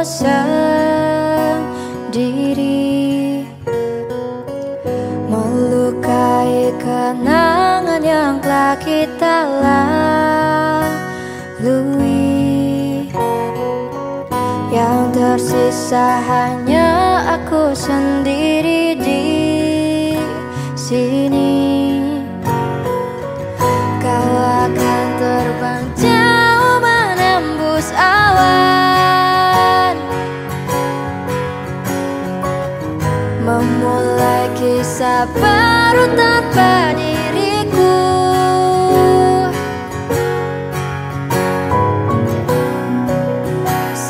sendiri. Melukai kenangan yang telah kita lalui. Yang tersisa hanya aku sendiri. Baru tanpa diriku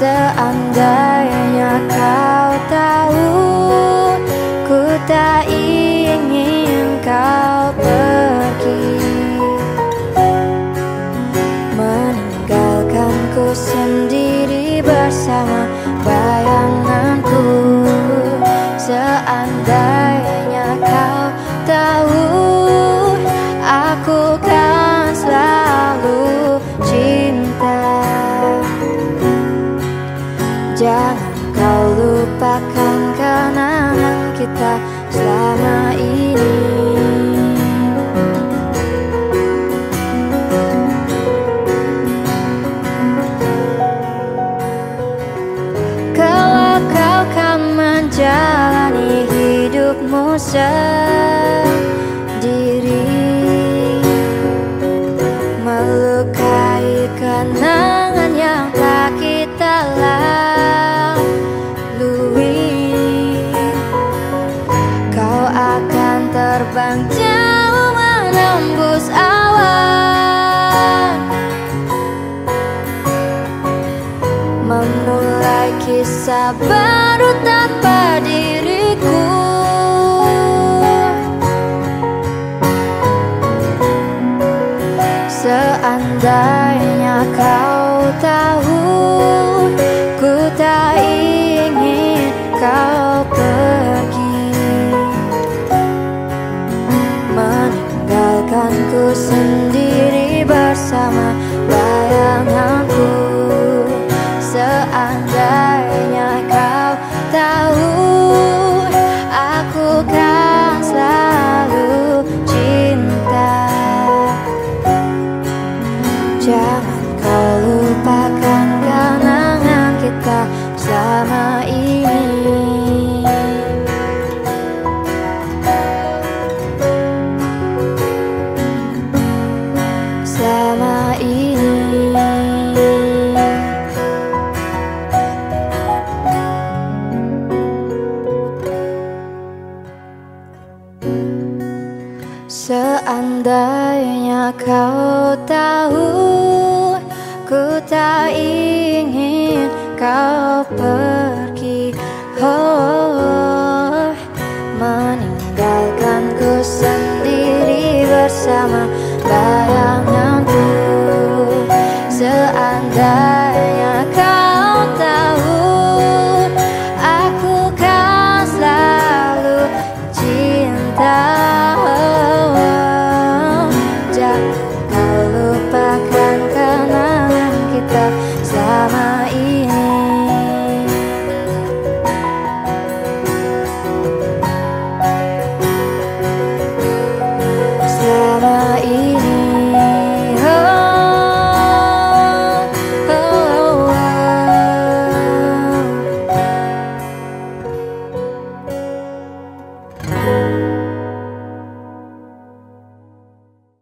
Seandainya kau selama ini. Kalau kau kan menjalani hidupmu sendiri baru tanpa diriku. Seandainya kau tahu Ku tak ingin kau pergi. Meninggalkanku sendiri bersama bayanganku kau tahu Ku tak ingin kau pergi. Oh, Meninggalkanku sendiri bersama bayanganku. Seandainya